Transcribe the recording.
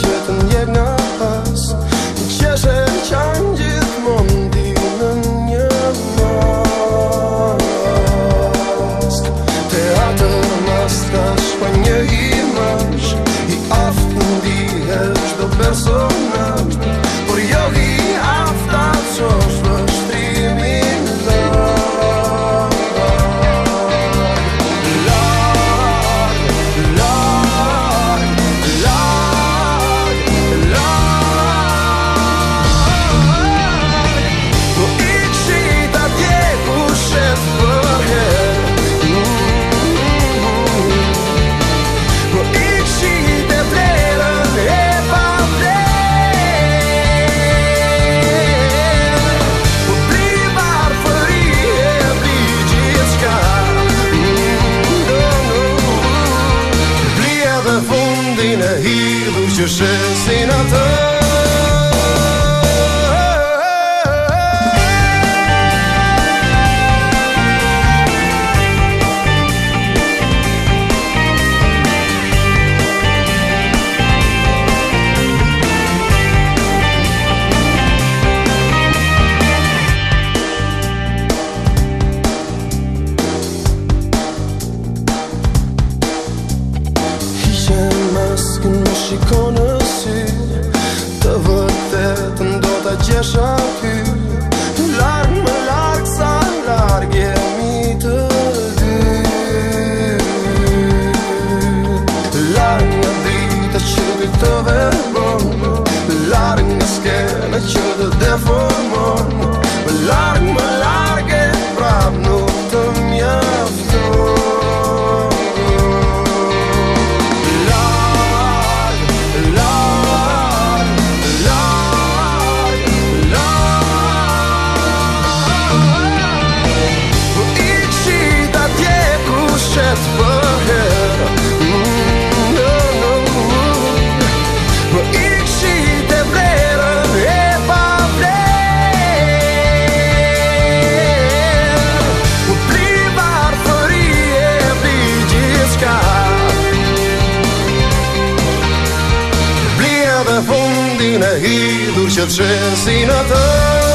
światem jednak Cieszę się na to she called i dur się trzęs i na to